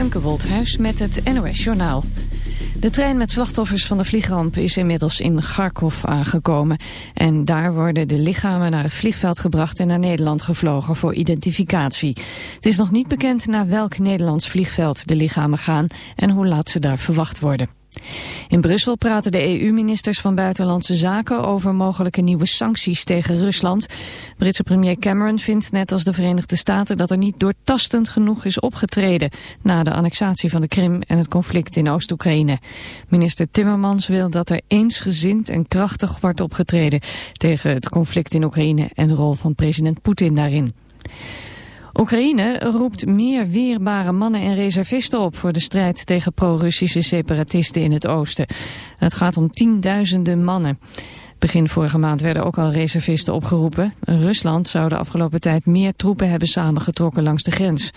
Femke Wolthuis met het NOS Journaal. De trein met slachtoffers van de vliegramp is inmiddels in Kharkov aangekomen. En daar worden de lichamen naar het vliegveld gebracht en naar Nederland gevlogen voor identificatie. Het is nog niet bekend naar welk Nederlands vliegveld de lichamen gaan en hoe laat ze daar verwacht worden. In Brussel praten de EU-ministers van Buitenlandse Zaken over mogelijke nieuwe sancties tegen Rusland. Britse premier Cameron vindt net als de Verenigde Staten dat er niet doortastend genoeg is opgetreden na de annexatie van de Krim en het conflict in Oost-Oekraïne. Minister Timmermans wil dat er eensgezind en krachtig wordt opgetreden tegen het conflict in Oekraïne en de rol van president Poetin daarin. Oekraïne roept meer weerbare mannen en reservisten op voor de strijd tegen pro-Russische separatisten in het oosten. Het gaat om tienduizenden mannen. Begin vorige maand werden ook al reservisten opgeroepen. Rusland zou de afgelopen tijd meer troepen hebben samengetrokken langs de grens.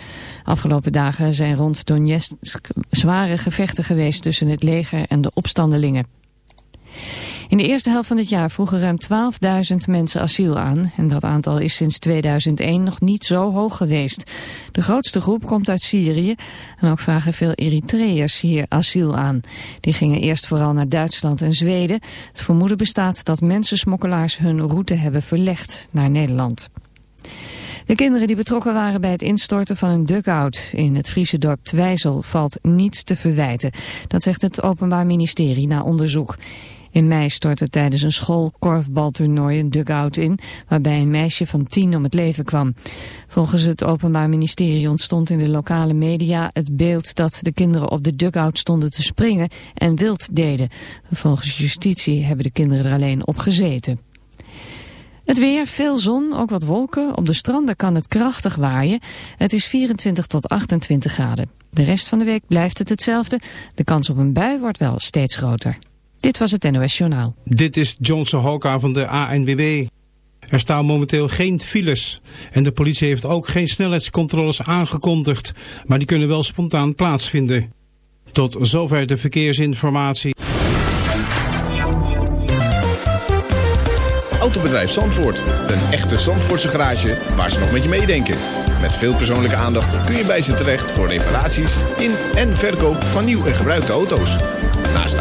Afgelopen dagen zijn rond Donetsk zware gevechten geweest tussen het leger en de opstandelingen. In de eerste helft van het jaar vroegen ruim 12.000 mensen asiel aan. En dat aantal is sinds 2001 nog niet zo hoog geweest. De grootste groep komt uit Syrië. En ook vragen veel Eritreërs hier asiel aan. Die gingen eerst vooral naar Duitsland en Zweden. Het vermoeden bestaat dat mensensmokkelaars hun route hebben verlegd naar Nederland. De kinderen die betrokken waren bij het instorten van een dugout in het Friese dorp Twijzel valt niets te verwijten. Dat zegt het Openbaar Ministerie na onderzoek. In mei stortte tijdens een schoolkorfbaltoernooi een dugout in, waarbij een meisje van tien om het leven kwam. Volgens het Openbaar Ministerie ontstond in de lokale media het beeld dat de kinderen op de dugout stonden te springen en wild deden. Volgens justitie hebben de kinderen er alleen op gezeten. Het weer, veel zon, ook wat wolken. Op de stranden kan het krachtig waaien. Het is 24 tot 28 graden. De rest van de week blijft het hetzelfde. De kans op een bui wordt wel steeds groter. Dit was het NOS Journaal. Dit is Johnson Hoka van de ANWB. Er staan momenteel geen files. En de politie heeft ook geen snelheidscontroles aangekondigd. Maar die kunnen wel spontaan plaatsvinden. Tot zover de verkeersinformatie. Autobedrijf Zandvoort. Een echte Zandvoortse garage waar ze nog met je meedenken. Met veel persoonlijke aandacht kun je bij ze terecht voor reparaties in en verkoop van nieuw en gebruikte auto's.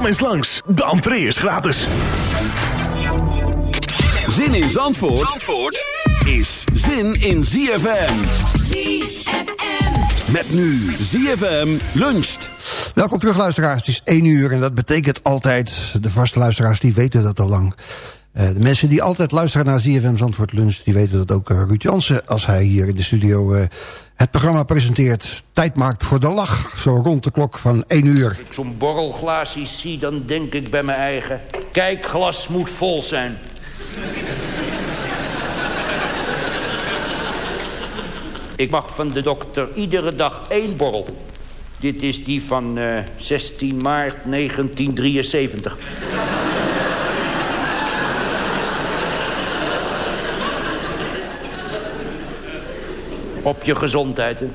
Kom eens langs, de entree is gratis. Zin in Zandvoort, Zandvoort is zin in ZFM. ZFM. Met nu ZFM luncht. Welkom terug luisteraars, het is 1 uur en dat betekent altijd... de vaste luisteraars die weten dat al lang... Eh, de mensen die altijd luisteren naar ZFM Zandvoort Lunch... die weten dat ook eh, Ruud Jansen, als hij hier in de studio eh, het programma presenteert... tijd maakt voor de lach, zo rond de klok van 1 uur. ik zo'n borrelglaasje zie, dan denk ik bij mijn eigen... Kijk, glas moet vol zijn. ik mag van de dokter iedere dag één borrel. Dit is die van eh, 16 maart 1973. Op je gezondheid, hè.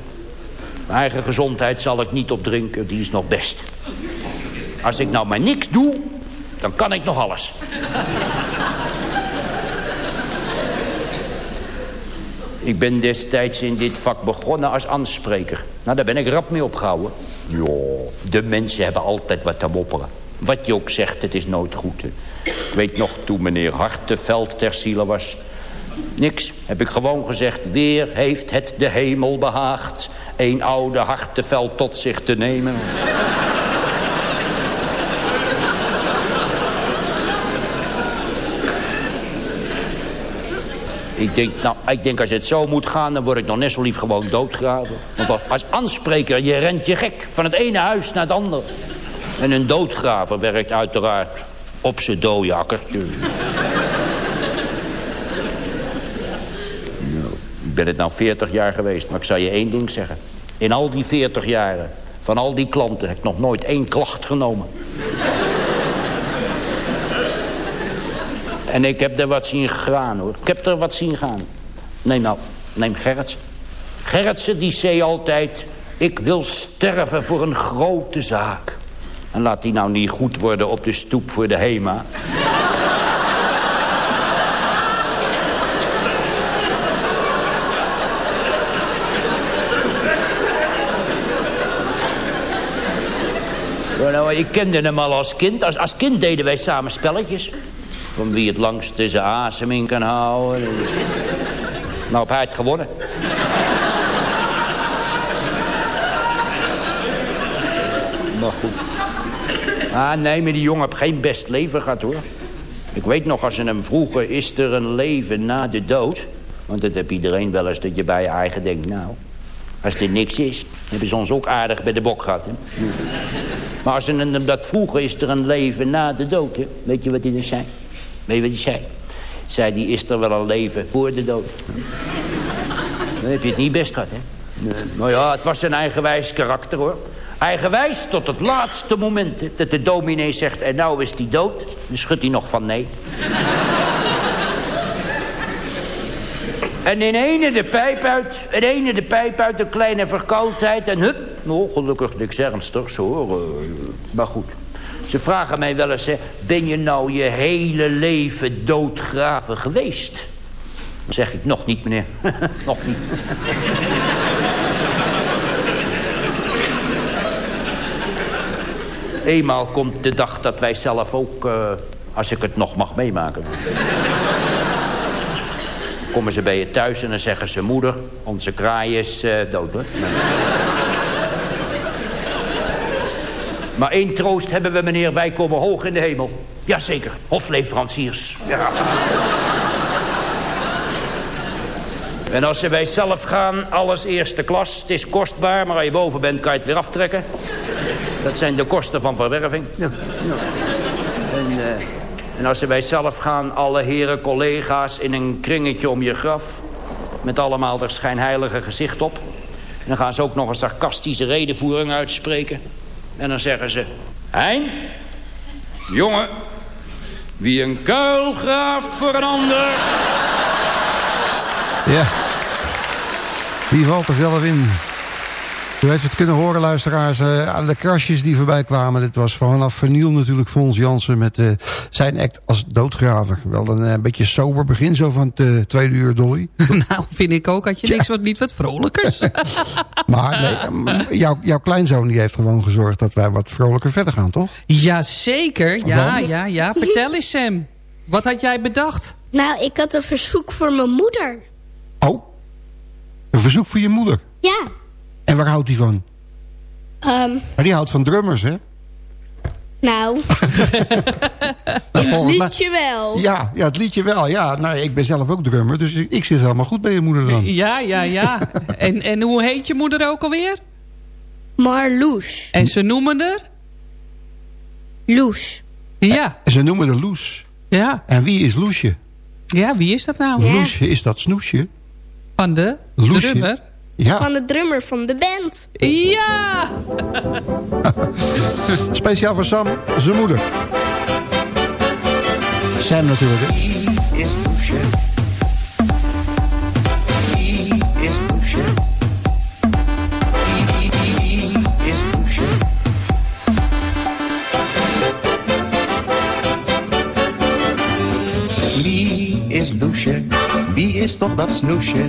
Mijn eigen gezondheid zal ik niet op drinken, die is nog best. Als ik nou maar niks doe, dan kan ik nog alles. Ik ben destijds in dit vak begonnen als aanspreker. Nou, daar ben ik rap mee opgehouden. Ja, de mensen hebben altijd wat te mopperen. Wat je ook zegt, het is nooit goed. Hè. Ik weet nog, toen meneer Hartenveld ter ziele was... Niks, heb ik gewoon gezegd. Weer heeft het de hemel behaagd... een oude Hartenveld tot zich te nemen. Ik denk, nou, ik denk als het zo moet gaan, dan word ik nog net zo lief gewoon doodgraven. Want als, aanspreker, je rent je gek. Van het ene huis naar het andere. En een doodgraver werkt uiteraard op zijn dode akkertje. Ik ben het nou 40 jaar geweest, maar ik zal je één ding zeggen. In al die 40 jaren, van al die klanten, heb ik nog nooit één klacht vernomen. En ik heb er wat zien gaan, hoor. Ik heb er wat zien gaan. Neem nou, neem Gerritsen. Gerritsen, die zei altijd... ik wil sterven voor een grote zaak. En laat die nou niet goed worden op de stoep voor de HEMA. Nou, ik kende hem al als kind. Als, als kind deden wij samen spelletjes. Van wie het langste zijn asem in kan houden. Nou, heb hij het gewonnen. Maar goed. Ah, nee, maar die jongen heeft geen best leven gehad, hoor. Ik weet nog, als ze hem vroegen, is er een leven na de dood? Want dat heb iedereen wel eens, dat je bij je eigen denkt, nou... Als er niks is, hebben ze ons ook aardig bij de bok gehad, hè? Maar als ze hem dat vroegen, is er een leven na de dood, hè? Weet je wat hij dus zei? Weet je wat hij zei? Zei die, is er wel een leven voor de dood? Dan heb je het niet best gehad, hè? Nee. Nou ja, het was zijn eigenwijs karakter, hoor. Eigenwijs tot het laatste moment. Hè, dat de dominee zegt, en nou is hij dood. Dan schudt hij nog van nee. En in ene de pijp uit, in ene de pijp uit, een kleine verkoudheid. En hup, nou, gelukkig niks ernstigs hoor. Eh, Maar goed, ze vragen mij wel eens, ben je nou je hele leven doodgraven geweest? Dan zeg ik, nog niet meneer, nog niet. Eenmaal komt de dag dat wij zelf ook, eh, als ik het nog mag meemaken. Komen ze bij je thuis en dan zeggen ze... moeder, onze kraai is eh, dood, hoor. Maar één troost hebben we, meneer. Wij komen hoog in de hemel. Jazeker, hofleveranciers. Ja. En als ze bij zelf gaan, alles eerste klas. Het is kostbaar, maar als je boven bent, kan je het weer aftrekken. Dat zijn de kosten van verwerving. En, eh, en als ze bij zelf gaan, alle heren collega's in een kringetje om je graf. Met allemaal er schijnheilige gezicht op. En dan gaan ze ook nog een sarcastische redenvoering uitspreken. En dan zeggen ze... Hein, jongen, wie een kuil graaft voor een ander... Ja. Die valt er zelf in. U heeft het kunnen horen, luisteraars, eh, aan de krasjes die voorbij kwamen. Dit was vanaf verniel natuurlijk Fons Jansen met eh, zijn act als doodgraver. Wel een eh, beetje sober begin zo van het eh, tweede uur, Dolly. nou, vind ik ook. Had je niks wat niet wat vrolijkers. Maar nee, jouw, jouw kleinzoon die heeft gewoon gezorgd dat wij wat vrolijker verder gaan, toch? Jazeker. Ja, ja, ja. Vertel eens, Sam. Wat had jij bedacht? Nou, ik had een verzoek voor mijn moeder. Oh, een verzoek voor je moeder. Ja. En waar houdt die van? ehm, Maar die houdt van drummers, hè? Nou, Nou, mij- liedje wel. Ja, ja, het liedje wel. Ja, nou, ik ben zelf ook drummer, dus ik, ik zit helemaal goed bij je moeder dan. Ja, ja, ja. En, en hoe heet je moeder ook alweer? Marloes. En ze noemen er? Loes. Ja. Ze noemen de Loes. Ja. En wie is Loesje? Ja, wie is dat nou? Loesje is dat snoesje. Van de Loesje. drummer? Ja, Van de drummer van de band. Ja! speciaal voor Sam, zijn moeder. Sam natuurlijk, hè? is Loesje? Wie is toch dat snoesje?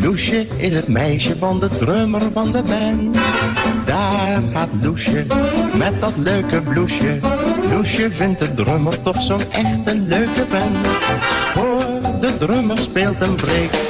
Loesje is het meisje van de drummer van de band. Daar gaat Loesje met dat leuke bloesje. Loesje vindt de drummer toch zo'n echt een leuke band. Hoor, de drummer speelt een break.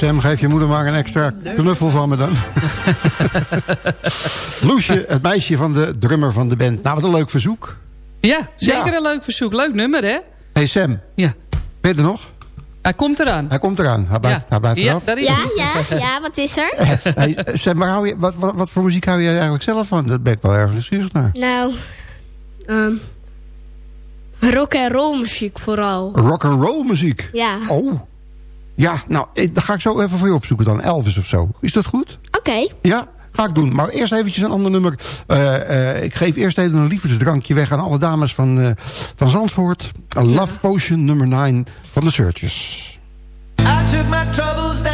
Sam, geef je moeder maar een extra knuffel van me dan. Loesje, het meisje van de drummer van de band. Nou, wat een leuk verzoek. Ja, zeker Ja. een leuk verzoek. Leuk nummer, hè? hey Sam, Ja. ben je er nog? Hij komt eraan. Hij komt eraan. Hij blijft, Ja. hij blijft Ja, eraf. Ja, hij. ja, ja, wat is er? Hey, Sam, hou je, wat, wat, wat voor muziek hou je eigenlijk zelf van? Dat ben ik wel erg nieuwsgierig naar. Nou, ehm rock en roll muziek vooral. Rock and roll muziek. Ja. Oh. Ja, nou, dat ga ik zo even voor je opzoeken dan. Elvis of zo. Is dat goed? Ja, ga ik doen. Maar eerst eventjes een ander nummer. Eh, eh, ik geef eerst even een liefdesdrankje weg aan alle dames van, eh, van Zandvoort. A Love Potion nummer 9 van de Searchers. I took my troubles down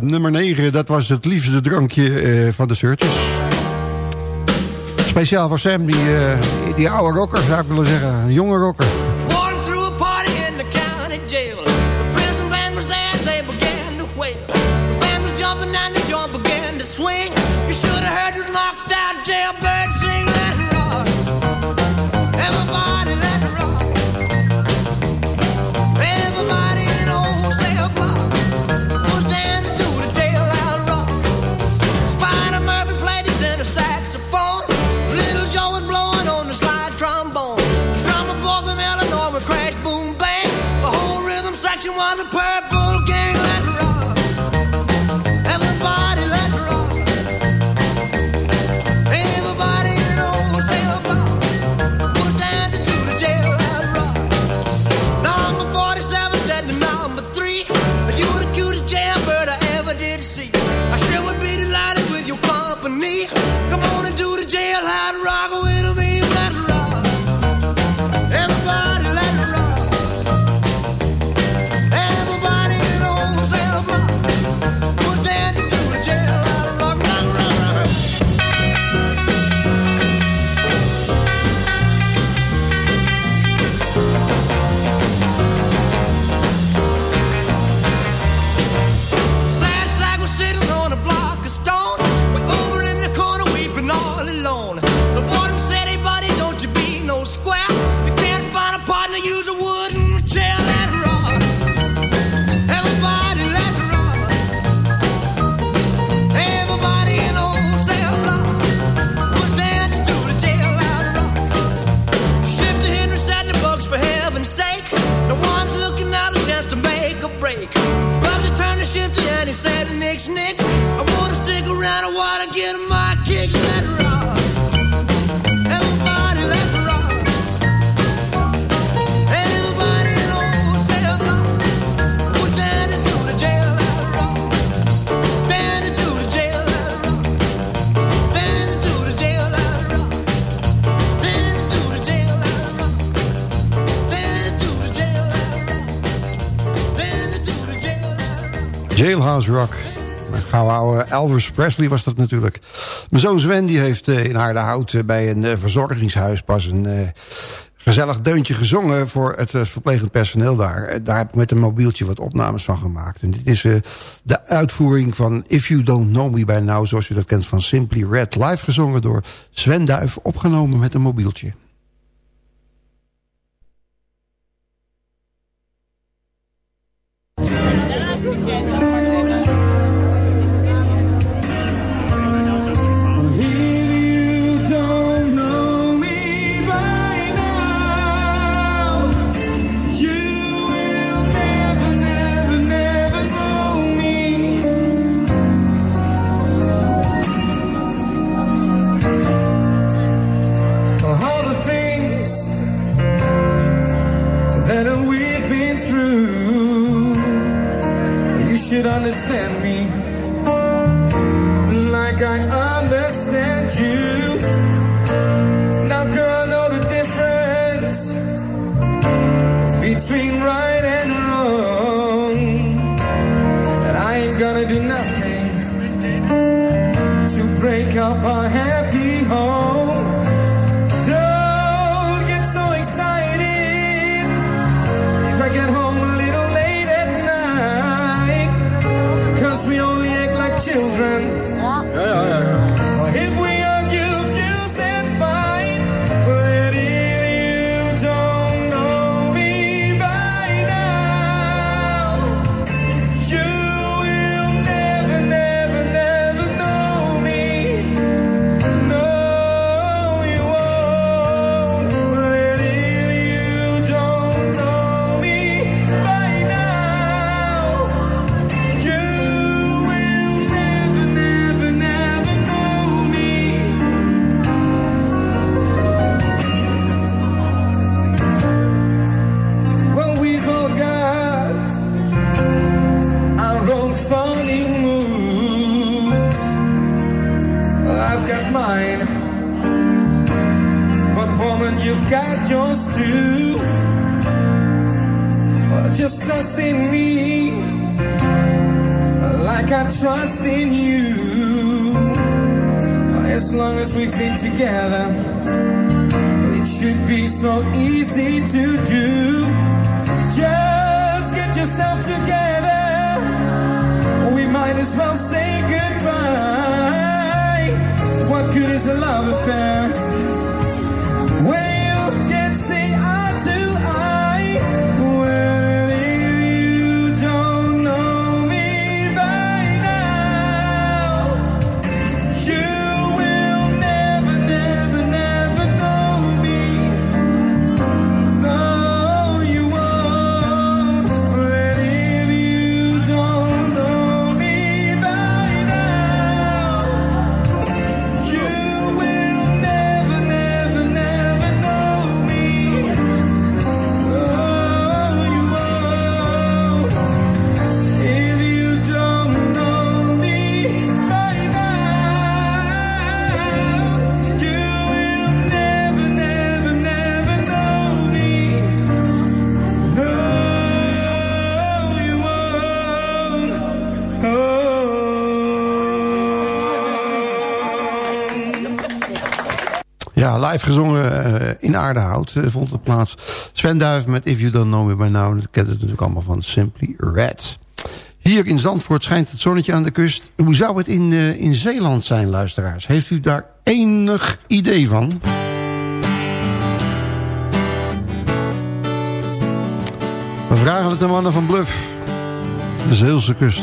Nummer 9, dat was het liefste drankje eh, van de Searchers. Speciaal voor Sam, die, eh, die oude rocker, zou ik willen zeggen. Een jonge rocker. Jumping and the began to swing You should have heard Ik Rock. Mijn gouden oude Elvis Presley was dat natuurlijk. Mijn zoon Sven die heeft eh, in Haardenhout eh, bij een eh, verzorgingshuis pas een gezellig deuntje gezongen voor het verplegend personeel daar. Daar heb ik met een mobieltje wat opnames van gemaakt. En dit is de uitvoering van If You Don't Know Me By Now... zoals je dat kent van Simply Red, live gezongen door Sven Duif... opgenomen met een mobieltje. You should understand me like I understand you. Now, girl, I know the difference between right and wrong. And I ain't gonna do nothing to break up our hands. children trust in me like I trust in you. As long as we've been together, it should be so easy to do. Just get yourself together. We might as well say goodbye. What good is a love affair? Live gezongen eh, in Aardehout eh, vond het plaats. Sven Duif met If You Don't Know Me By Now. Dat natuurlijk allemaal van Simply Red. Hier in Zandvoort schijnt het zonnetje aan de kust. Hoe zou het in, eh, in Zeeland zijn, luisteraars? Heeft u daar enig idee van? We vragen het de mannen van Bluff. De Zeelse kust.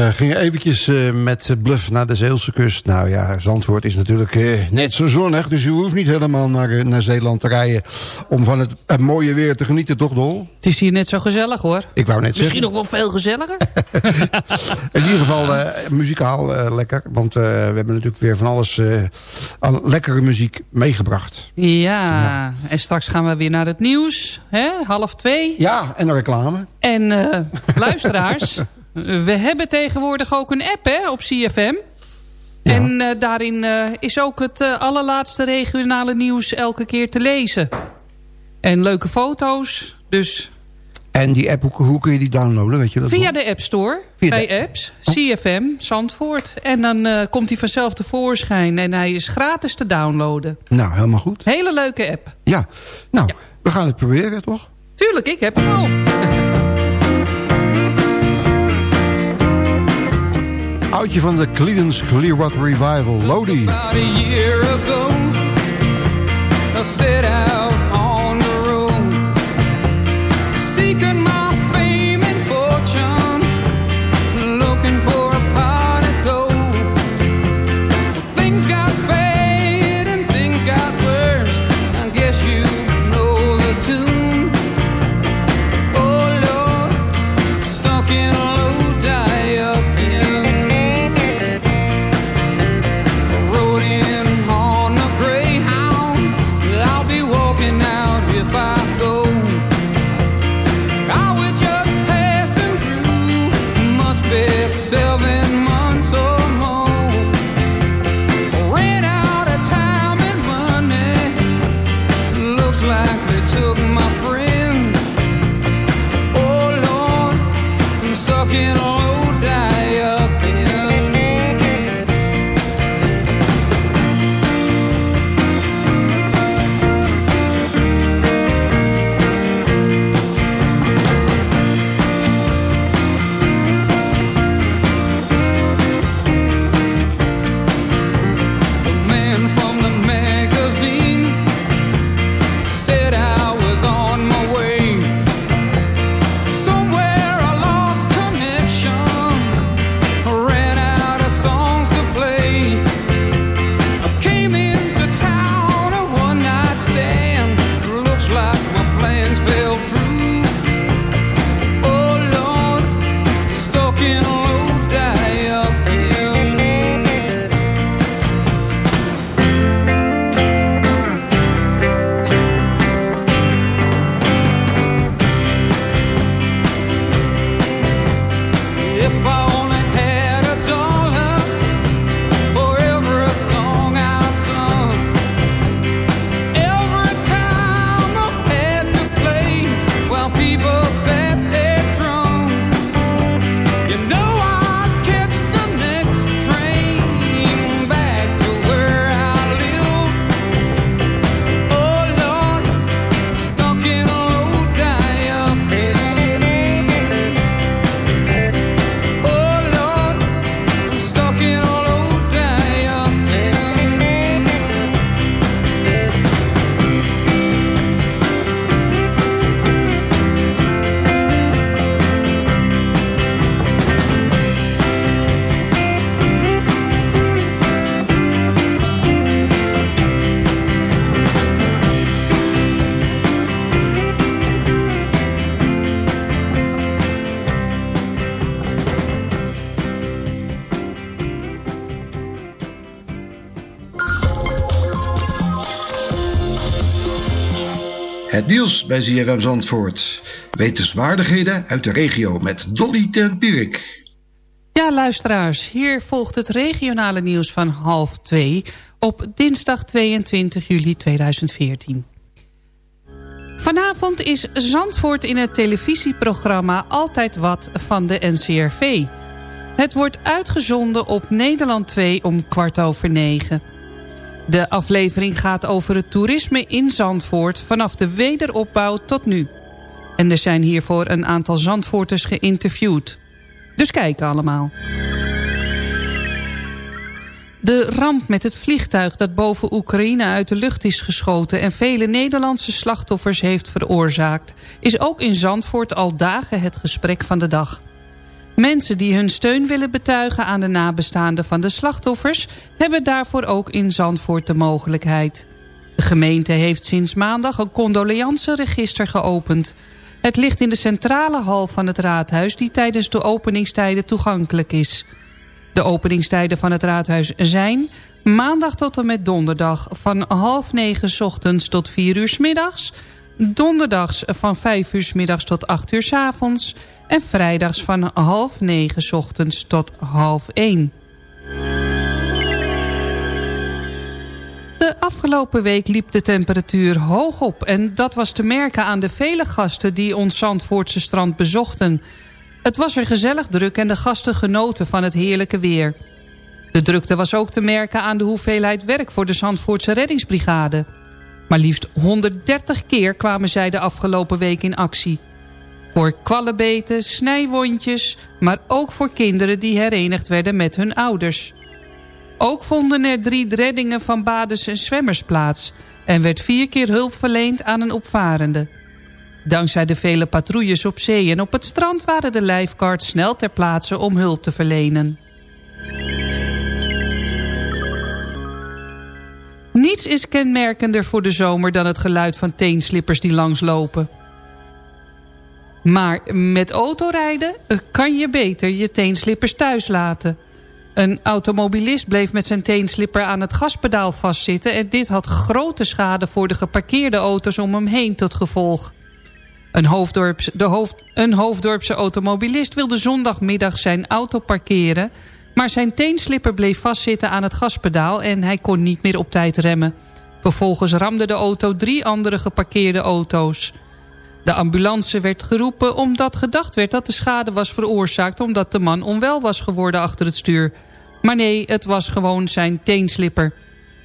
We gingen eventjes uh, met Bluff naar de Zeelse kust. Nou ja, Zandvoort is natuurlijk uh, net zo zonnig. Dus u hoeft niet helemaal naar, naar Zeeland te rijden... om van het, het, mooie weer te genieten, toch Dol? Het is hier net zo gezellig hoor. Ik wou net Misschien zeggen. nog wel veel gezelliger. In ieder geval muzikaal lekker. Want we hebben natuurlijk weer van alles aan lekkere muziek meegebracht. Ja, ja, en straks gaan we weer naar het nieuws. Hè? Half twee. Ja, en de reclame. En luisteraars... We hebben tegenwoordig ook een app hè, op CFM. Ja. En uh, daarin uh, is ook het uh, allerlaatste regionale nieuws elke keer te lezen. En leuke foto's, dus... En die app, hoe, hoe kun je die downloaden? Weet je dat Via de App Store, Via bij de... apps. CFM, Zandvoort. En dan komt hij vanzelf tevoorschijn en hij is gratis te downloaden. Nou, helemaal goed. Hele leuke app. Ja, nou, ja. we gaan het proberen, toch? Tuurlijk, ik heb hem al. Oudje van de Cleedence Clearwater Revival, Lodi. Bij ZFM Zandvoort. Wetenswaardigheden uit de regio met Dolly ten. Ja, luisteraars, hier volgt het regionale nieuws van half twee... op dinsdag 22 juli 2014. Vanavond is Zandvoort in het televisieprogramma Altijd Wat van de NCRV. Het wordt uitgezonden op Nederland 2 om kwart over negen. De aflevering gaat over het toerisme in Zandvoort... vanaf de wederopbouw tot nu. En er zijn hiervoor een aantal Zandvoorters geïnterviewd. Dus kijken allemaal. De ramp met het vliegtuig dat boven Oekraïne uit de lucht is geschoten... en vele Nederlandse slachtoffers heeft veroorzaakt... is ook in Zandvoort al dagen het gesprek van de dag. Mensen die hun steun willen betuigen aan de nabestaanden van de slachtoffers... hebben daarvoor ook in Zandvoort de mogelijkheid. De gemeente heeft sinds maandag een condoleanceregister geopend. Het ligt in de centrale hal van het raadhuis... die tijdens de openingstijden toegankelijk is... De openingstijden van het raadhuis zijn maandag tot en met donderdag van half negen ochtends tot vier uur middags. Donderdags van vijf uur s middags tot acht uur s avonds. En vrijdags van half negen ochtends tot half één. De afgelopen week liep de temperatuur hoog op. En dat was te merken aan de vele gasten die ons Zandvoortse strand bezochten... Het was er gezellig druk en de gasten genoten van het heerlijke weer. De drukte was ook te merken aan de hoeveelheid werk voor de Zandvoortse reddingsbrigade. Maar liefst 130 keer kwamen zij de afgelopen week in actie. Voor kwallenbeten, snijwondjes, maar ook voor kinderen die herenigd werden met hun ouders. Ook vonden er drie reddingen van baders en zwemmers plaats... en werd vier keer hulp verleend aan een opvarende. Dankzij de vele patrouilles op zee en op het strand... waren de lifeguards snel ter plaatse om hulp te verlenen. Niets is kenmerkender voor de zomer dan het geluid van teenslippers die langslopen. Maar met autorijden kan je beter je teenslippers thuis laten. Een automobilist bleef met zijn teenslipper aan het gaspedaal vastzitten... en dit had grote schade voor de geparkeerde auto's om hem heen tot gevolg. Een, hoofddorps, de hoofd, een Hoofddorpse automobilist wilde zondagmiddag zijn auto parkeren... maar zijn teenslipper bleef vastzitten aan het gaspedaal... en hij kon niet meer op tijd remmen. Vervolgens ramde de auto drie andere geparkeerde auto's. De ambulance werd geroepen omdat gedacht werd dat de schade was veroorzaakt... omdat de man onwel was geworden achter het stuur. Maar nee, het was gewoon zijn teenslipper.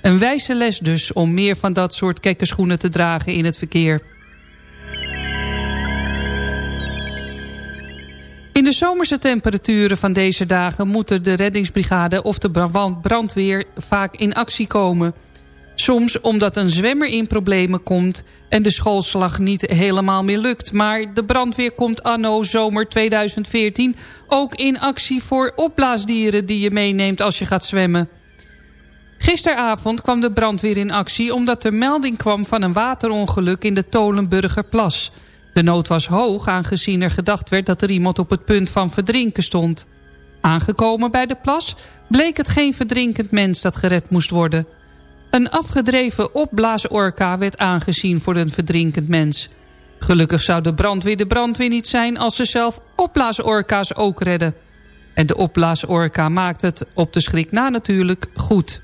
Een wijze les dus om meer van dat soort kekke te dragen in het verkeer. In de zomerse temperaturen van deze dagen moeten de reddingsbrigade of de brandweer vaak in actie komen. Soms omdat een zwemmer in problemen komt en de schoolslag niet helemaal meer lukt. Maar de brandweer komt anno zomer 2014 ook in actie voor opblaasdieren die je meeneemt als je gaat zwemmen. Gisteravond kwam de brandweer in actie omdat er melding kwam van een waterongeluk in de Tolenburgerplas... De nood was hoog aangezien er gedacht werd dat er iemand op het punt van verdrinken stond. Aangekomen bij de plas bleek het geen verdrinkend mens dat gered moest worden. Een afgedreven opblaasorka werd aangezien voor een verdrinkend mens. Gelukkig zou de brandweer de brandweer niet zijn als ze zelf opblaasorka's ook redden. En de opblaasorka maakt het op de schrik na natuurlijk goed.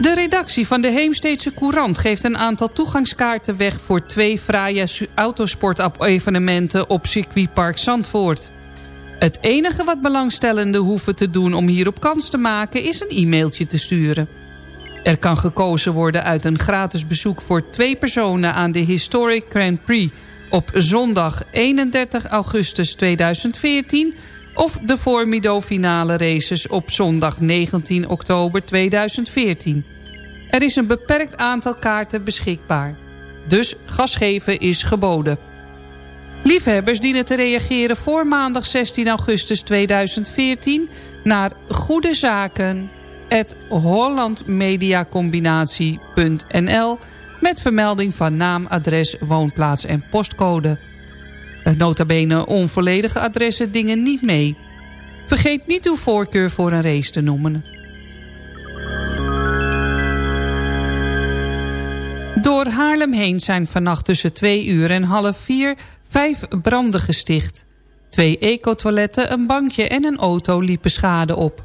De redactie van de Heemsteedse Courant geeft een aantal toegangskaarten weg... voor twee fraaie autosportevenementen op circuitpark Zandvoort. Het enige wat belangstellenden hoeven te doen om hierop kans te maken... is een e-mailtje te sturen. Er kan gekozen worden uit een gratis bezoek voor twee personen... aan de Historic Grand Prix op zondag 31 augustus 2014... of de Formido finale races op zondag 19 oktober 2014. Er is een beperkt aantal kaarten beschikbaar. Dus gas geven is geboden. Liefhebbers dienen te reageren voor maandag 16 augustus 2014... naar goede zaken hollandmediacombinatie.nl met vermelding van naam, adres, woonplaats en postcode. Nota bene onvolledige adressen dingen niet mee. Vergeet niet uw voorkeur voor een race te noemen. Door Haarlem heen zijn vannacht tussen twee uur en half vier vijf branden gesticht. Twee ecotoiletten, een bankje en een auto liepen schade op.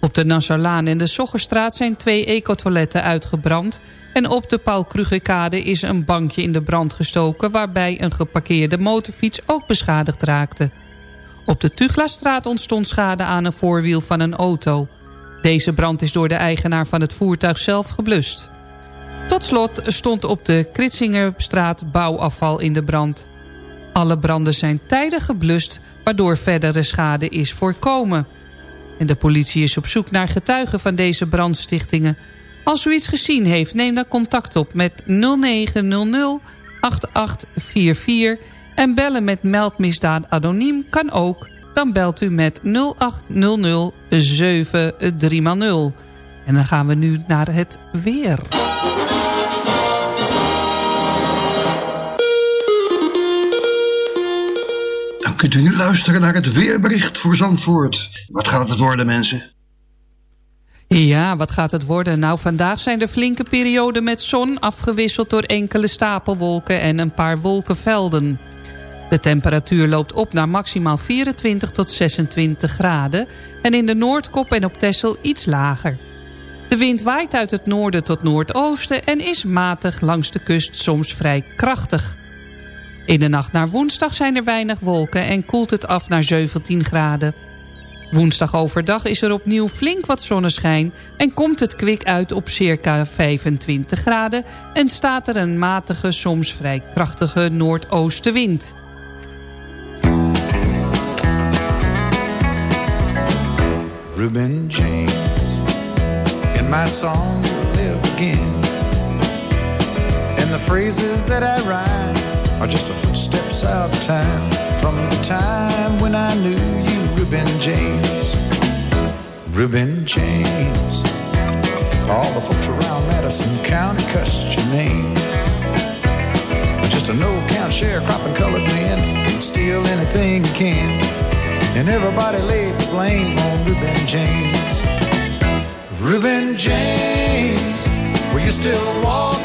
Op de Nassaulaan en de Soggerstraat zijn twee ecotoiletten uitgebrand... en op de Paul Krugerkade is een bankje in de brand gestoken... waarbij een geparkeerde motorfiets ook beschadigd raakte. Op de Tuglastraat ontstond schade aan een voorwiel van een auto. Deze brand is door de eigenaar van het voertuig zelf geblust. Tot slot stond op de Kritsingerstraat bouwafval in de brand. Alle branden zijn tijdig geblust, waardoor verdere schade is voorkomen. En de politie is op zoek naar getuigen van deze brandstichtingen. Als u iets gezien heeft, neem dan contact op met 0900 8844... en bellen met meldmisdaad anoniem kan ook. Dan belt u met 0800 7300. En dan gaan we nu naar het weer. Kunt u nu luisteren naar het weerbericht voor Zandvoort. Wat gaat het worden, mensen? Ja, wat gaat het worden? Nou, vandaag zijn er flinke perioden met zon... afgewisseld door enkele stapelwolken en een paar wolkenvelden. De temperatuur loopt op naar maximaal 24 tot 26 graden... en in de Noordkop en op Texel iets lager. De wind waait uit het noorden tot noordoosten... en is matig langs de kust soms vrij krachtig. In de nacht naar woensdag zijn er weinig wolken... en koelt het af naar 17 graden. Woensdag overdag is er opnieuw flink wat zonneschijn... en komt het kwik uit op circa 25 graden... en staat er een matige, soms vrij krachtige noordoostenwind. Reuben James in my song live again and the phrases that I write are just a footsteps out of time from the time when I knew you Reuben James. Reuben James. All the folks around Madison County cussed your name. Just a no-count sharecropping colored man steal anything you can. And everybody laid the blame on Reuben James. Reuben James, will you still walk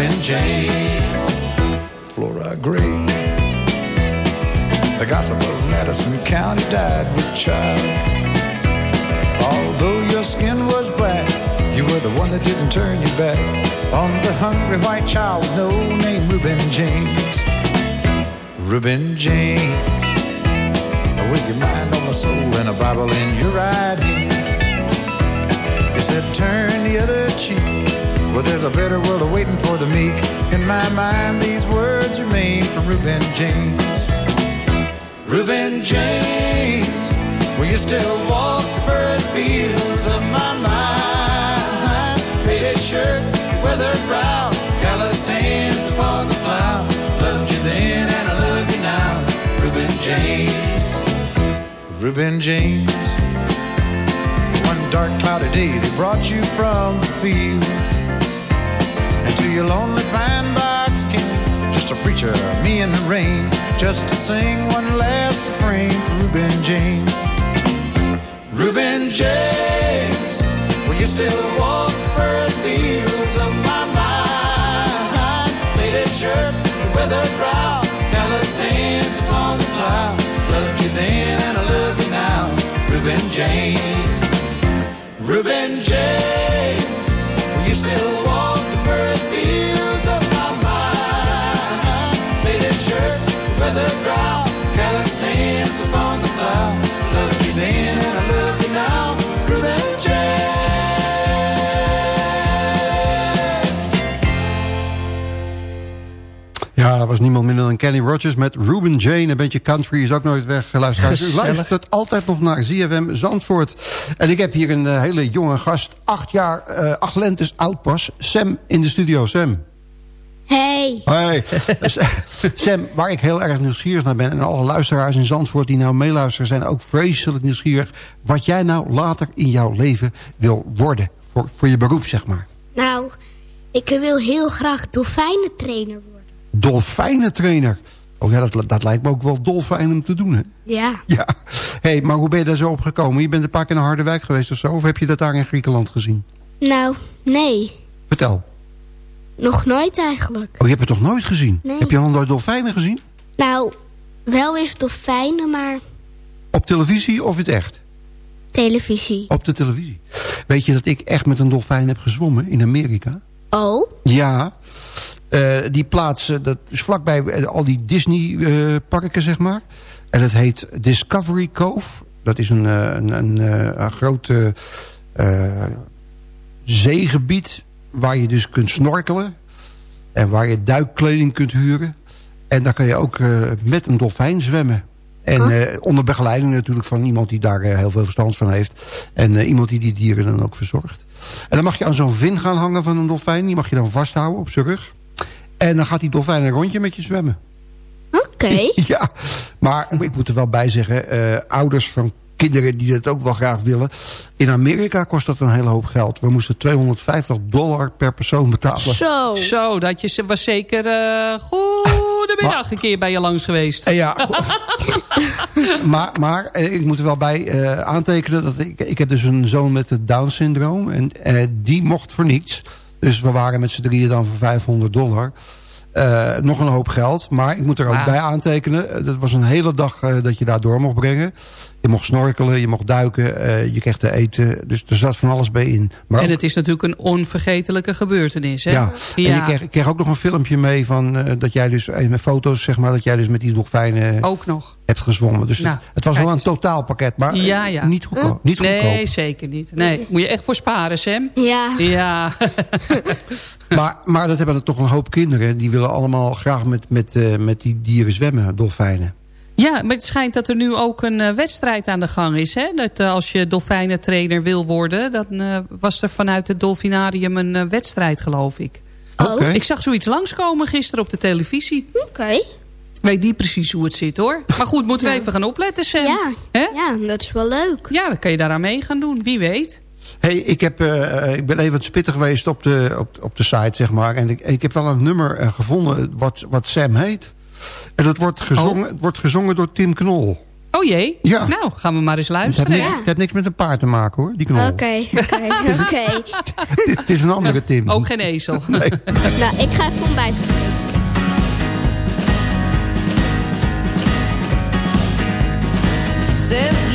Reuben James. Flora Gray, the gossip of Madison County died with child. Although your skin was black, you were the one that didn't turn your back on the hungry white child with no name, Reuben James. Reuben James, with your mind on the soul and a Bible in your right hand. You said, turn the other cheek. Well, there's a better world awaiting for the meek. In my mind, these words remain from Reuben James. Reuben James. Will you still walk the bird fields of my mind? Faded shirt, weathered brow, calloused hands upon the plow. Loved you then and I love you now, Reuben James. Reuben James. One dark cloudy day they brought you from the field. And to your lonely pine box came just a preacher, me in the rain, just to sing one last refrain for Reuben James. Reuben James, will you still walk the fields of my mind? Faded shirt, weathered brow, calloused hands upon the plow. Loved you then and I love you now, Reuben James. Reuben James, will you still walk calloused hands upon the plow. Loved you then and I love you now, Reuben James. Ja, dat was niemand minder dan Kenny Rogers met Ruben Jane. Een beetje country is ook nooit weggeluisterd. U luistert altijd nog naar ZFM Zandvoort. En ik heb hier een eh, hele jonge gast. Acht jaar, eh, acht lentes oud pas. Sam in de studio. Sam. Hey. Hey. Sam, waar ik heel erg nieuwsgierig naar ben... en alle luisteraars in Zandvoort die nou meeluisteren... zijn ook vreselijk nieuwsgierig... wat jij nou later in jouw leven wil worden. Voor, voor je beroep, zeg maar. Nou, ik wil heel graag dolfijnentrainer worden. Dolfijnentrainer. Oh ja, dat, dat lijkt me ook wel dolfijn om te doen, hè? Ja. Ja. hey, maar hoe ben je daar zo op gekomen? Je bent een paar keer naar Harderwijk geweest of zo? Of heb je dat daar in Griekenland gezien? Nou, nee. Vertel. Nog nooit eigenlijk. Oh, je hebt het toch nooit gezien? Nee. Heb je al nooit dolfijnen gezien? Nou, wel eens dolfijnen, maar Op televisie of in het echt? televisie. Op de televisie. Weet je dat ik echt met een dolfijn heb gezwommen in Amerika? Oh? Ja. Eh, die plaatsen, dat is vlakbij eh, al die Disney-parken, zeg maar. En het heet Discovery Cove. Dat is een, eh, een, een, eh, een groot eh, eh, zeegebied waar je dus kunt snorkelen. En waar je duikkleding kunt huren. En daar kan je ook eh, met een dolfijn zwemmen. En eh, onder begeleiding natuurlijk van iemand die daar eh, heel veel verstand van heeft. En iemand die die dieren dan ook verzorgt. En dan mag je aan zo'n vin gaan hangen van een dolfijn. Die mag je dan vasthouden op zijn rug. En dan gaat die dolfijn een rondje met je zwemmen. Oké. ja, maar ik moet er wel bij zeggen... ouders van kinderen die dat ook wel graag willen... in Amerika kost dat een hele hoop geld. We moesten 250 dollar per persoon betalen. Zo. Zo, dat je was zeker uh, goedemiddag een keer bij je langs geweest. Uh, ja, maar, maar eh, ik moet er wel bij uh, aantekenen... dat ik, ik heb dus een zoon met het Down-syndroom... en uh, die mocht voor niets. Dus we waren met z'n drieën dan voor 500 dollar... Uh, nog een hoop geld. Maar ik moet er ook ah. bij aantekenen. Dat was een hele dag uh, dat je daar door mocht brengen. Je mocht snorkelen, je mocht duiken, uh, je kreeg te eten. Dus er zat van alles bij in. Maar en ook... het is natuurlijk een onvergetelijke gebeurtenis. Hè? Ja, ja. en je kreeg, kreeg, ook nog een filmpje mee van dat jij dus, met foto's zeg maar, dat jij dus met die dolfijnen ook nog. hebt gezwommen. Dus nou, het, het, was wel een totaalpakket, maar ja, ja. niet goedkoop. Niet nee, goedkoop. zeker niet. Nee, moet je echt voor sparen, Sam. Ja. Ja. maar, maar dat hebben er toch een hoop kinderen. Die willen allemaal graag met, met, uh, met die dieren zwemmen, dolfijnen. Ja, maar het schijnt dat er nu ook een uh, wedstrijd aan de gang is. Hè? Dat uh, als je dolfijnentrainer wil worden... dan uh, was er vanuit het dolfinarium een wedstrijd, geloof ik. Oh. Okay. Ik zag zoiets langskomen gisteren op de televisie. Oké. Okay. Weet niet precies hoe het zit, hoor. Maar goed, moeten we even gaan opletten, Sam. Ja, ja dat is wel leuk. Ja, dan kan je daaraan mee gaan doen. Wie weet. hey, ik, heb, uh, ik ben even wat spittig geweest op de, op, op de site, zeg maar. En ik, ik heb wel een nummer uh, gevonden wat, wat Sam heet. En dat wordt gezongen, oh. het wordt gezongen door Tim Knol. Oh jee? Ja. Nou, gaan we maar eens luisteren. Het heeft, niks, het heeft niks met een paard te maken hoor, die knol. Oké, oké, oké. Het is een andere Tim. Ook geen ezel. Nee. nou, ik ga even ontbijten. Sam's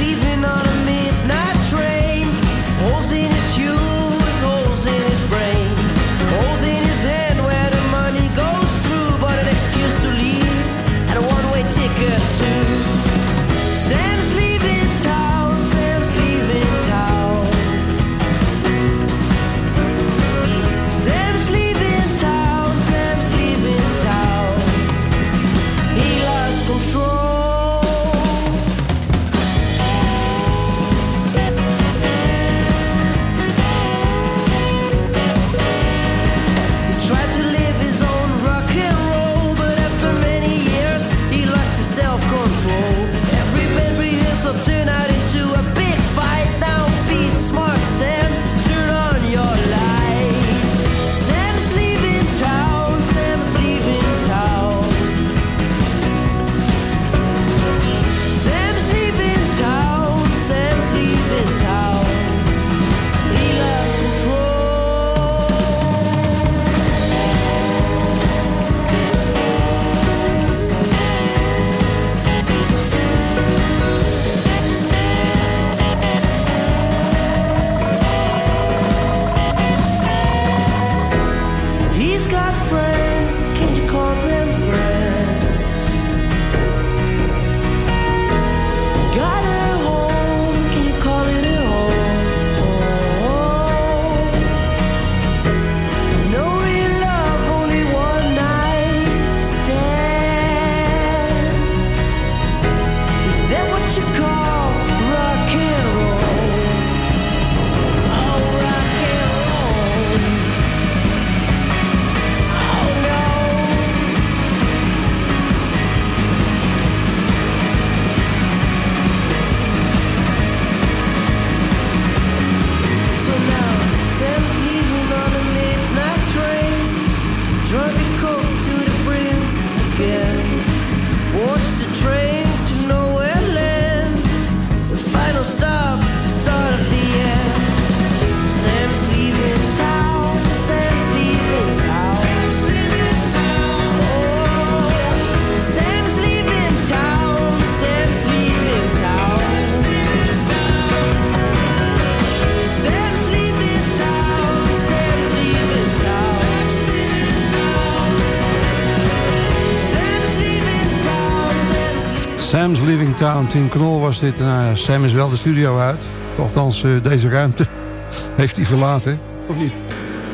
Sam's Living Town, Tim Knol was dit. Nou, Sam is wel de studio uit. Althans, uh, deze ruimte heeft hij verlaten. Of niet?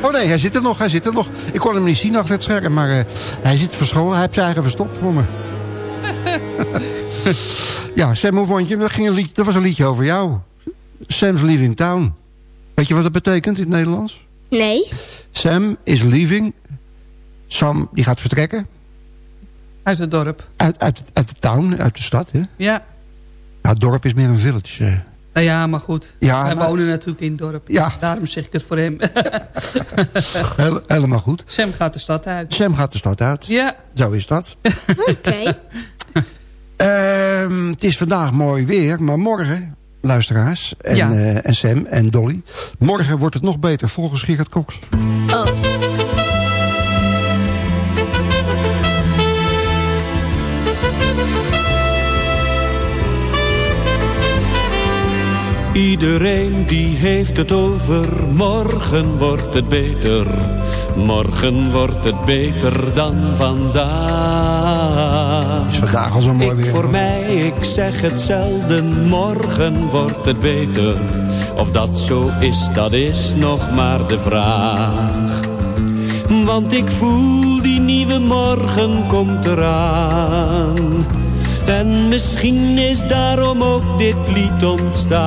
Oh nee, hij zit er nog, hij zit er nog. Ik kon hem niet zien achter het scherm, maar eh, hij zit verscholen. Hij heeft zijn eigen verstopt voor me. ja, Sam, hoe vond je? Dat, ging een liedje, dat was een liedje over jou. Sam's Leaving Town. Weet je wat dat betekent in het Nederlands? Nee. Sam is leaving. Sam, die gaat vertrekken. Uit het dorp. Uit, uit, uit de town, uit de stad. Hè? Ja. Ja, het dorp is meer een village. eh. Nou ja, maar goed. Ja, Wij maar- wonen natuurlijk in het dorp. Ja. Daarom zeg ik het voor hem. Helemaal goed. Sam gaat de stad uit. Sam gaat de stad uit. Ja. Zo is dat. Oké. Ehm, het is vandaag mooi weer, maar morgen, luisteraars, en, Ja. eh, en Sam en Dolly... morgen wordt het nog beter, volgens Gerard Cox. Oh. Iedereen die heeft het over morgen wordt het beter. Morgen wordt het beter dan vandaag. Is vandaag al zo mooi ik weer. voor mij, ik zeg het zelden. Morgen wordt het beter. Of dat zo is, dat is nog maar de vraag. Want ik voel die nieuwe morgen komt eraan. En misschien is daarom ook dit lied ontstaan.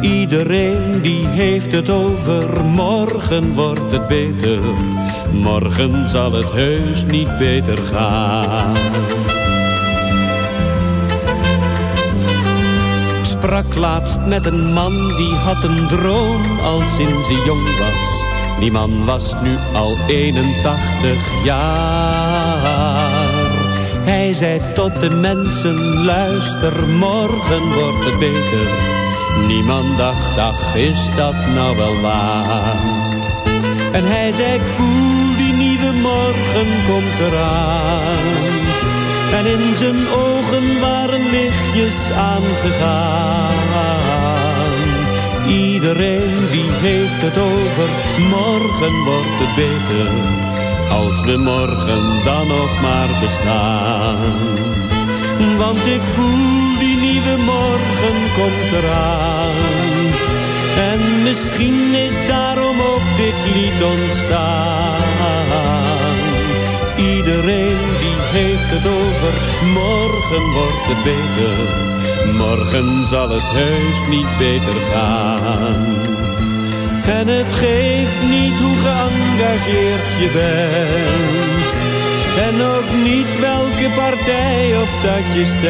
Iedereen die heeft het over morgen wordt het beter. Morgen zal het heus niet beter gaan. Ik sprak laatst met een man die had een droom al sinds hij jong was. Die man was nu al 81 jaar. Hij zei tot de mensen, luister, morgen wordt het beter. Niemand dacht, ach, is dat nou wel waar? En hij zei, voel die nieuwe morgen komt eraan. En in zijn ogen waren lichtjes aangegaan. Iedereen die heeft het over, morgen wordt het beter. Als we morgen dan nog maar bestaan. Want ik voel die nieuwe morgen komt eraan. En misschien is daarom ook dit lied ontstaan. Iedereen die heeft het over, morgen wordt het beter. Morgen zal het heus niet beter gaan. En het geeft niet hoe geëngageerd je bent. En ook niet welke partij of dat je stemt.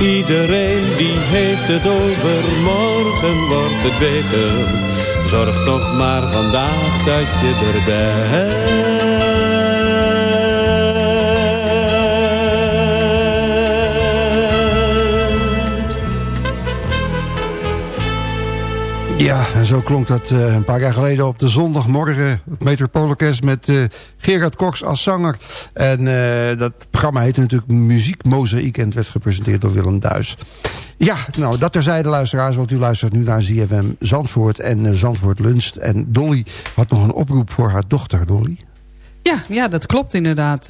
Iedereen die heeft het over, morgen wordt het beter. Zorg toch maar vandaag dat je er bent. Ja, en zo klonk dat eh, een paar jaar geleden op de zondagmorgen. Het met eh, Gerard Cox als zanger. En eh, dat programma heette natuurlijk Muziek Mozaïek en werd gepresenteerd door Willem Duis. Ja, nou, dat terzijde luisteraars, want u luistert nu naar ZFM Zandvoort en Zandvoort Lunst. En Dolly had nog een oproep voor haar dochter, Dolly. Ja, ja, dat klopt inderdaad.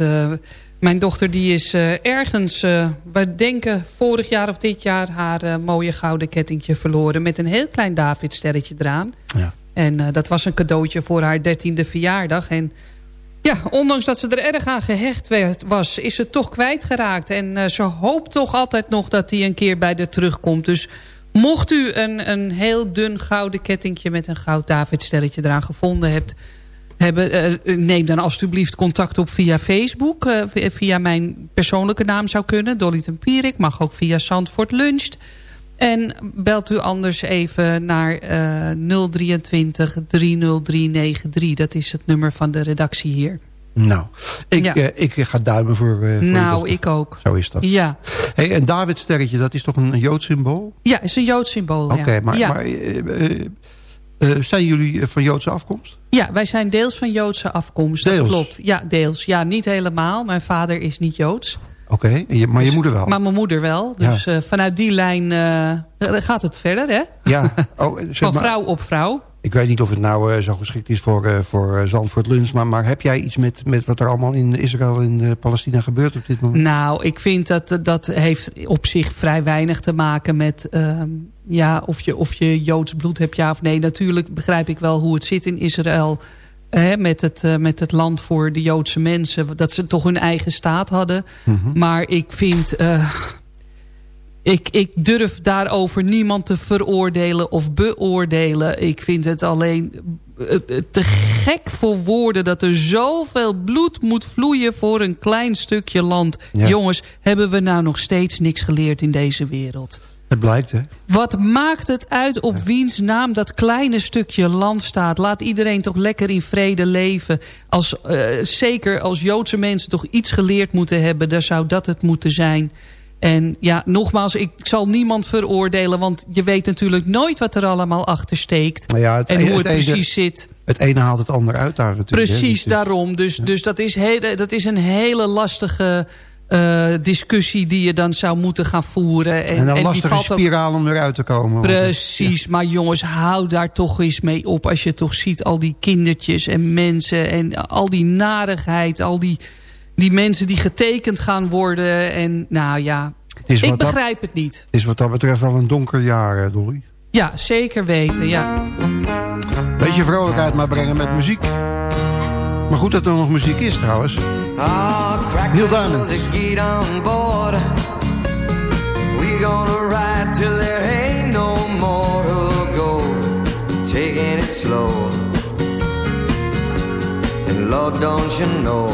Mijn dochter die is eh, ergens, eh we denken vorig jaar of dit jaar... haar eh, mooie gouden kettingje verloren met een heel klein Davidsterretje eraan. Ja. En dat was een cadeautje voor haar dertiende verjaardag. En ja, ondanks dat ze er erg aan gehecht werd, was, is ze toch kwijtgeraakt. En ze hoopt toch altijd nog dat hij een keer bij de terugkomt. Dus mocht u een, een heel dun gouden kettingje met een goud Davidsterretje eraan gevonden hebt hebben, eh, neem dan alstublieft contact op via Facebook. eh, via- mijn persoonlijke naam zou kunnen. Dolly Tempierik. Mag ook via Zandvoort Luncht. En belt u anders even naar eh 023 30393. Dat is het nummer van de redactie hier. Nou, ik, Ja. eh, ik ga duimen voor, eh, nou, ik ook. Zo is dat. Ja. Hey, en David Sterretje, dat is toch een Joods symbool? Ja, is een Joods symbool. Oké, ja. maar, ja. maar eh, zijn jullie eh, van Joodse afkomst? Ja, wij zijn deels van Joodse afkomst. Dat Deels? klopt. Ja, deels. Ja, niet helemaal. Mijn vader is niet Joods. Oké, maar je moeder wel? Maar mijn moeder wel. Dus eh, vanuit die lijn gaat het verder, hè? Ja. Oh, zeg Van vrouw op vrouw. Ik weet niet of het nou eh, zo geschikt is voor, eh, voor eh, Zandvoort Lunch... Maar, maar heb jij iets met, met wat er allemaal in Israël en Palestina gebeurt op dit moment? Nou, ik vind dat dat heeft op zich vrij weinig te maken met... ehm, ja, of je, of je Joods bloed hebt, ja of nee. Natuurlijk begrijp ik wel hoe het zit in Israël... Hè, met, het, met het land voor de Joodse mensen. Dat ze toch hun eigen staat hadden. Maar ik vind... ik, ik durf daarover niemand te veroordelen of beoordelen. Ik vind het alleen eh, eh, te gek voor woorden... dat er zoveel bloed moet vloeien voor een klein stukje land. Ja. Jongens, hebben we nou nog steeds niks geleerd in deze wereld? Het blijkt, hè? Wat maakt het uit op wiens naam dat kleine stukje land staat? Laat iedereen toch lekker in vrede leven. Als, eh, zeker als Joodse mensen toch iets geleerd moeten hebben... dan zou dat het moeten zijn. En ja, nogmaals, ik zal niemand veroordelen... want je weet natuurlijk nooit wat er allemaal achter steekt. Nou ja, het en e- hoe het, het ene- precies zit. Het ene haalt het ander uit daar natuurlijk. Precies, Dus, daarom. Dus, dus dat, is hele, dat is een hele lastige eh, discussie... die je dan zou moeten gaan voeren. En, een die lastige spiraal om eruit te komen. Precies, maar jongens, hou daar toch eens mee op. Als je toch ziet al die kindertjes en mensen en al die narigheid. Al die, die mensen die getekend gaan worden. En nou ja, is ik dat- begrijp het niet. Het is wat dat betreft wel een donker jaar, eh, Dolly. Ja, zeker weten, ja. Beetje vrolijkheid maar brengen met muziek. Maar goed dat er nog muziek is trouwens. Ah, Neil Diamond. get on board. We gonna ride till there ain't no more to go. Taking it slow. And Lord, don't you know,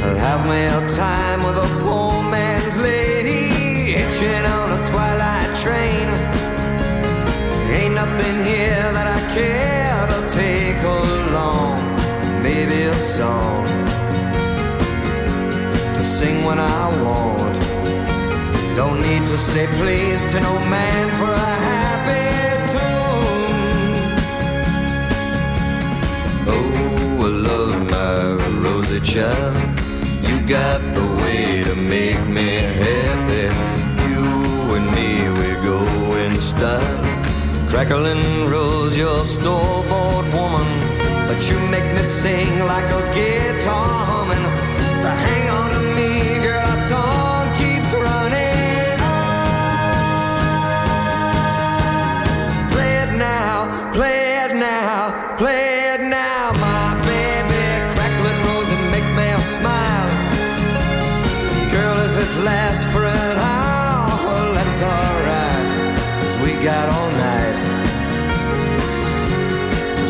I'll have my a time with a poor man's lady. Hitching on a twilight train. Ain't nothing here that I care to take along. Maybe a song to sing when I want. Don't need to say please to no man for a happy tune. Oh, I love my rosy child. You got the way to make me happy. You and me, we go in style. Crackling rose, your store-bought woman. But you make me sing like a guitar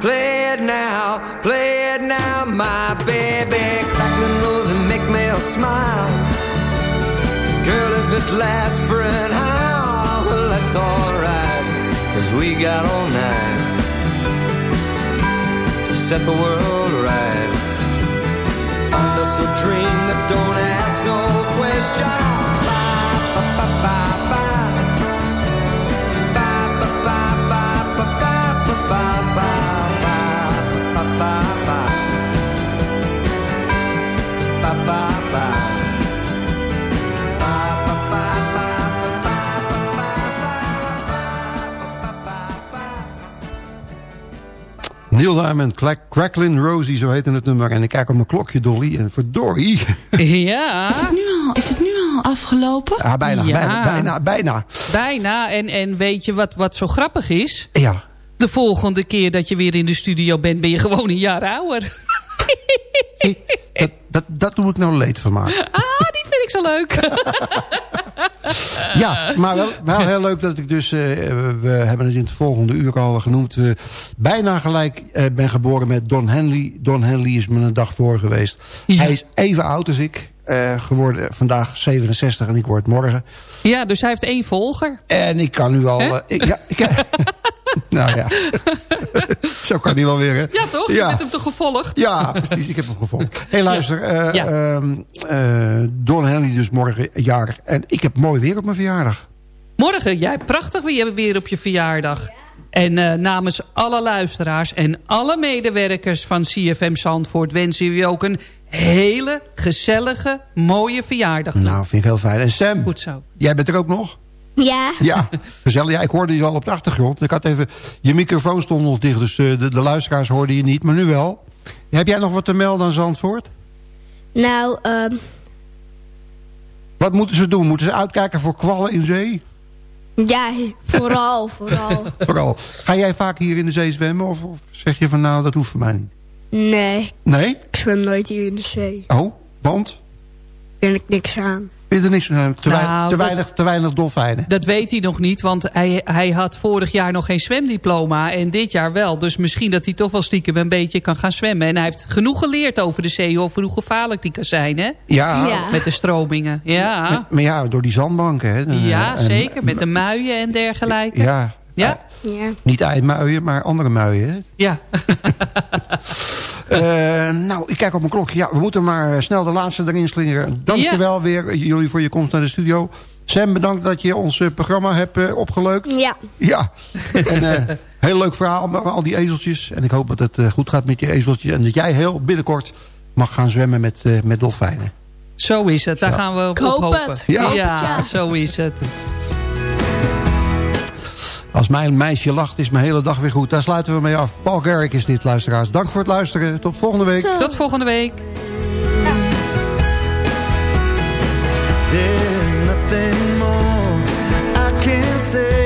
play it now, play it now, my baby. Crack the nose and make me a smile. Girl, if it lasts for an hour, well, that's alright. Cause we got all night to set the world right. Find us a dream that don't ask no question. Neil Diamond, Crack, Cracklin' Rosie, zo heette het nummer. En ik kijk op mijn klokje, Dolly. En verdorie. Ja. Is het nu al, is het nu al afgelopen? Ja, bijna, Ja. bijna, bijna, bijna. Bijna. En, en weet je wat, wat zo grappig is? Ja. De volgende keer dat je weer in de studio bent... ben je gewoon een jaar ouder. Dat, dat, dat doe ik nou leed van maken. Ah, die vind ik zo leuk. Ja, maar wel, wel heel leuk dat ik dus... eh, we hebben het in het volgende uur al genoemd... eh, bijna gelijk eh, ben geboren met Don Henley. Don Henley is me een dag voor geweest. Hij is even oud als ik. geworden. Vandaag 67 en ik word morgen. Ja, dus hij heeft één volger. En ik kan nu al... Ik, ja, ik, nou ja. Zo kan hij wel weer, hè? Ja, toch? Je bent hem toch gevolgd? Ja, precies. Ik heb hem gevolgd. Hé, hey, luister. eh Ja. Don Henley dus morgen jarig. En ik heb mooi weer op mijn verjaardag. Morgen, jij prachtig weer, weer op je verjaardag. En eh, namens alle luisteraars en alle medewerkers van CFM Zandvoort... wensen we ook een hele gezellige, mooie verjaardag. Nou, vind ik heel fijn. En Sam, Goed zo. jij bent er ook nog? Ja. Ja, gezellig. Ja, ik hoorde je al op de achtergrond. Ik had even, je microfoon stond nog dicht, dus eh, de, de luisteraars hoorden je niet. Maar nu wel. Heb jij nog wat te melden aan Zandvoort? Nou, ehm Wat moeten ze doen? Moeten ze uitkijken voor kwallen in zee? ja, vooral, vooral. Vooral. Ga jij vaak hier in de zee zwemmen? Of, of zeg je van nou, dat hoeft voor mij niet? Nee, Nee? ik zwem nooit hier in de zee. Oh, want? Vind ik niks aan. Vind je er niks aan? Te, wei- Nou, te, dat- weinig, te weinig dolfijnen. Dat weet hij nog niet, want hij, hij had vorig jaar nog geen zwemdiploma... en dit jaar wel. Dus misschien dat hij toch wel stiekem een beetje kan gaan zwemmen. En hij heeft genoeg geleerd over de zee... over hoe gevaarlijk die kan zijn, hè? Ja. Ja. Met de stromingen, ja. Met- maar ja, door die zandbanken. Hè. Ja, en- zeker. Met de muien en dergelijke. Ja, Ja? Ja. niet eimuien, maar andere muien. Hè. Ja. Eh, nou, ik kijk op mijn klok. Ja, we moeten maar snel de laatste erin slingeren. Dankjewel weer, eh, jullie, voor je komst naar de studio. Sam, bedankt dat je ons eh, programma hebt eh, opgeleukt. Ja. Ja, en eh, heel leuk verhaal met al die ezeltjes. En ik hoop dat het eh, goed gaat met je ezeltjes. En dat jij heel binnenkort mag gaan zwemmen met, eh, met dolfijnen. Zo is het, daar gaan we op Ik hoop hopen. het. Ja. Ja. zo is het. Als mijn meisje lacht, is mijn hele dag weer goed. Daar sluiten we mee af. Paul Garrick is dit, luisteraars. Dank voor het luisteren. Tot volgende week. Tot volgende week. There's